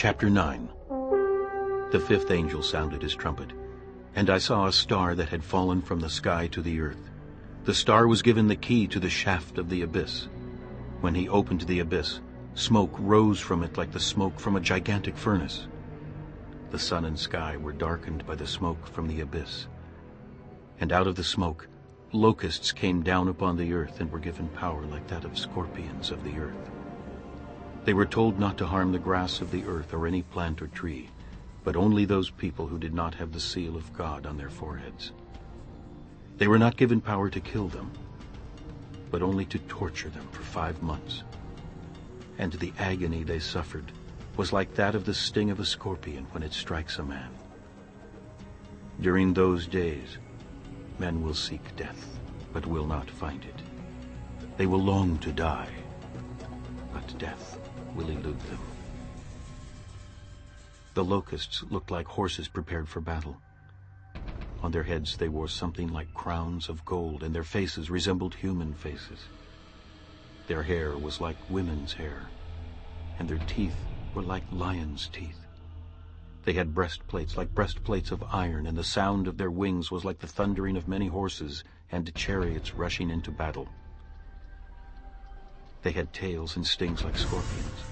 Chapter 9 The fifth angel sounded his trumpet, and I saw a star that had fallen from the sky to the earth. The star was given the key to the shaft of the abyss. When he opened the abyss, smoke rose from it like the smoke from a gigantic furnace. The sun and sky were darkened by the smoke from the abyss. And out of the smoke, locusts came down upon the earth and were given power like that of scorpions of the earth. They were told not to harm the grass of the earth or any plant or tree, but only those people who did not have the seal of God on their foreheads. They were not given power to kill them, but only to torture them for five months. And the agony they suffered was like that of the sting of a scorpion when it strikes a man. During those days, men will seek death, but will not find it. They will long to die, but death will elude them. The locusts looked like horses prepared for battle. On their heads they wore something like crowns of gold, and their faces resembled human faces. Their hair was like women's hair, and their teeth were like lions' teeth. They had breastplates like breastplates of iron, and the sound of their wings was like the thundering of many horses and chariots rushing into battle. They had tails and stings like scorpions.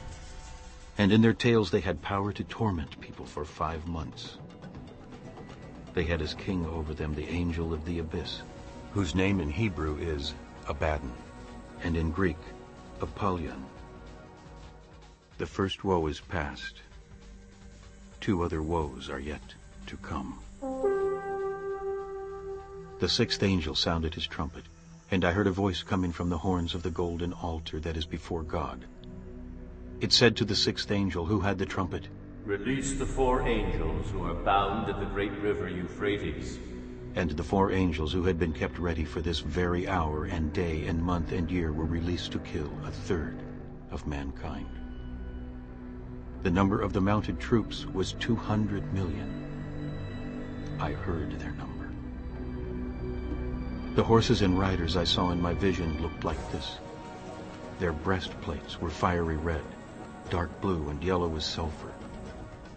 And in their tails they had power to torment people for five months. They had as king over them the angel of the abyss, whose name in Hebrew is Abaddon, and in Greek, Apollyon. The first woe is past. Two other woes are yet to come. The sixth angel sounded his trumpet, and I heard a voice coming from the horns of the golden altar that is before God. It said to the sixth angel who had the trumpet, Release the four angels who are bound at the great river Euphrates. And the four angels who had been kept ready for this very hour and day and month and year were released to kill a third of mankind. The number of the mounted troops was 200 million. I heard their number. The horses and riders I saw in my vision looked like this. Their breastplates were fiery red, dark blue and yellow as sulfur.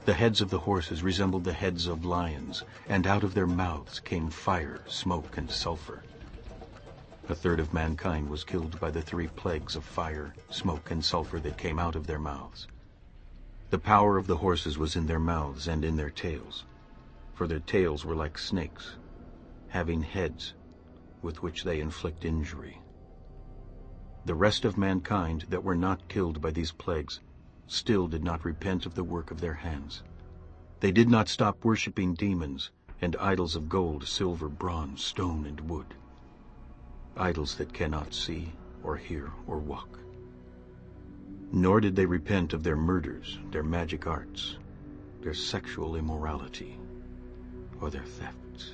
The heads of the horses resembled the heads of lions, and out of their mouths came fire, smoke, and sulfur. A third of mankind was killed by the three plagues of fire, smoke, and sulfur that came out of their mouths. The power of the horses was in their mouths and in their tails, for their tails were like snakes, having heads with which they inflict injury. The rest of mankind that were not killed by these plagues still did not repent of the work of their hands. They did not stop worshipping demons and idols of gold, silver, bronze, stone, and wood, idols that cannot see or hear or walk. Nor did they repent of their murders, their magic arts, their sexual immorality, or their thefts.